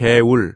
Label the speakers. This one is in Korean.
Speaker 1: 개울